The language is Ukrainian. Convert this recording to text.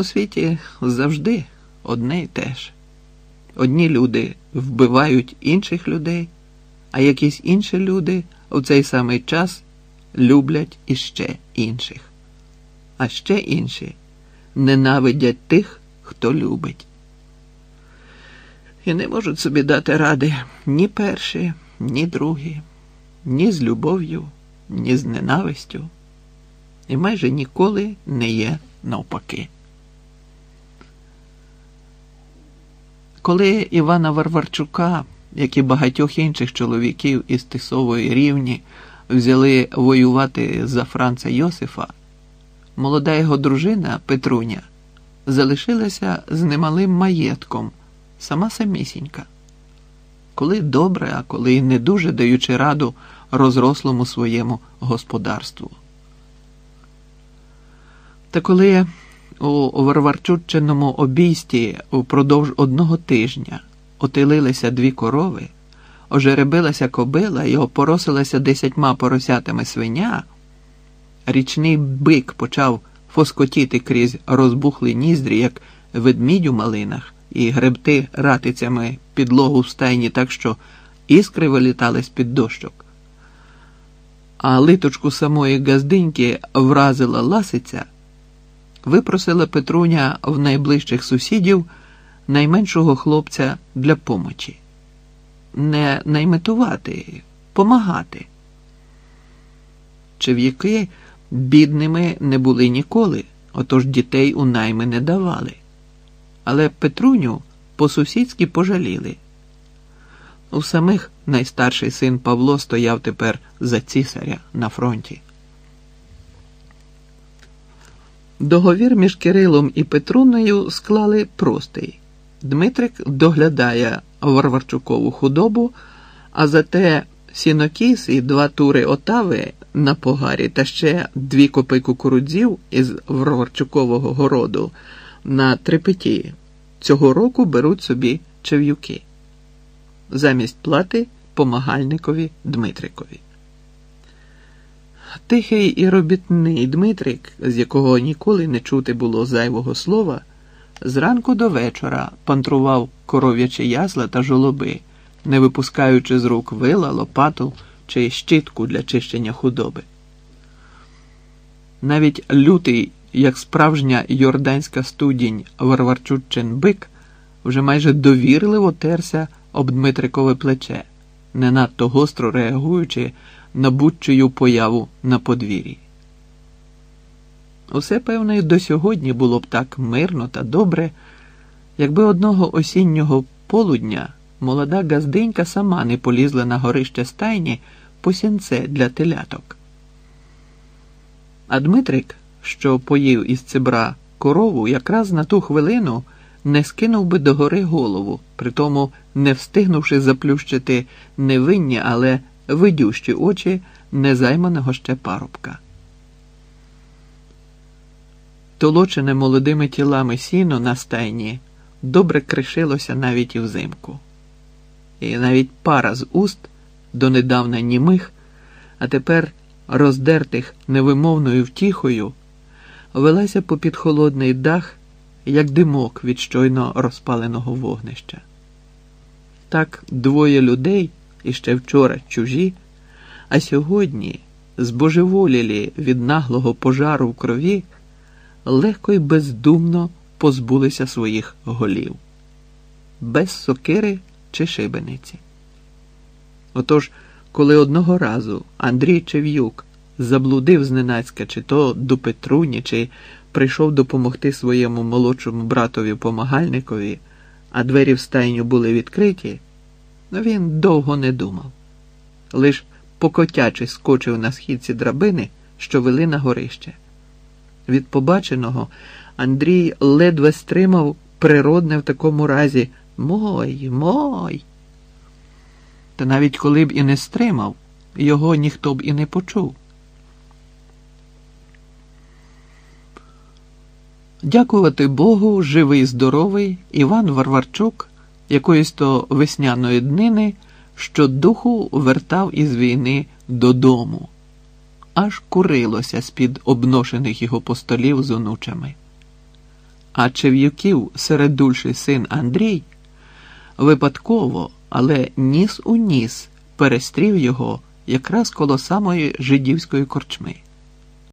У світі завжди одне й те ж. Одні люди вбивають інших людей, а якісь інші люди у цей самий час люблять іще інших, а ще інші ненавидять тих, хто любить. І не можуть собі дати ради ні перші, ні другі, ні з любов'ю, ні з ненавистю, і майже ніколи не є навпаки. Коли Івана Варварчука, як і багатьох інших чоловіків із Тисової рівні, взяли воювати за Франца Йосифа, молода його дружина Петруня залишилася з немалим маєтком, сама самісінька. Коли добре, а коли й не дуже даючи раду розрослому своєму господарству. Та коли у Варварчуччиному обійсті впродовж одного тижня отилилися дві корови, ожеребилася кобила і опоросилася десятьма поросятами свиня, річний бик почав фоскотіти крізь розбухлі ніздрі, як ведмідь у малинах, і гребти ратицями підлогу в стайні так, що іскри вилітали з-під дощок. А литочку самої газдиньки вразила ласиця випросила Петруня в найближчих сусідів найменшого хлопця для помочі. Не найметувати, помагати. Чев'яки бідними не були ніколи, отож дітей у найми не давали. Але Петруню по-сусідськи пожаліли. У самих найстарший син Павло стояв тепер за цісаря на фронті. Договір між Кирилом і Петруною склали простий. Дмитрик доглядає Варварчукову худобу, а зате сінокіс і два тури отави на погарі та ще дві копи кукурудзів із Варварчукового городу на трепеті цього року беруть собі чев'юки. Замість плати помагальникові Дмитрикові. Тихий і робітний Дмитрик, з якого ніколи не чути було зайвого слова, зранку до вечора пантрував коров'ячі ясла та жолоби, не випускаючи з рук вила, лопату чи щітку для чищення худоби. Навіть лютий, як справжня йорданська студінь Варварчучин бик, вже майже довірливо терся об Дмитрикове плече, не надто гостро реагуючи на появу на подвір'ї. Усе, певно, і до сьогодні було б так мирно та добре, якби одного осіннього полудня молода газденька сама не полізла на горище стайні по сінце для теляток. А Дмитрик, що поїв із цибра корову, якраз на ту хвилину не скинув би догори голову, притому не встигнувши заплющити невинні, але видющі очі незайманого ще парубка. Толочене молодими тілами сіно на стайні добре кришилося навіть і взимку. І навіть пара з уст донедавна німих, а тепер роздертих невимовною втіхою, велася попід холодний дах, як димок від щойно розпаленого вогнища. Так двоє людей і ще вчора чужі, а сьогодні, збожеволілі від наглого пожару в крові, легко й бездумно позбулися своїх голів, без сокири чи шибениці. Отож, коли одного разу Андрій Чев'юк заблудив зненацька, чи то до Петруні, чи прийшов допомогти своєму молодшому братові помагальникові, а двері в стайню були відкриті. Він довго не думав, лиш покотячи скочив на східці драбини, що вели на горище. Від побаченого Андрій ледве стримав природне в такому разі Мой, мой. Та навіть коли б і не стримав, його ніхто б і не почув. Дякувати Богу, живий, здоровий Іван Варварчук якоїсь то весняної днини, що духу вертав із війни додому, аж курилося з-під обношених його постолів з онучами. А Чев'юків середульший син Андрій випадково, але ніс у ніс перестрів його якраз коло самої жидівської корчми.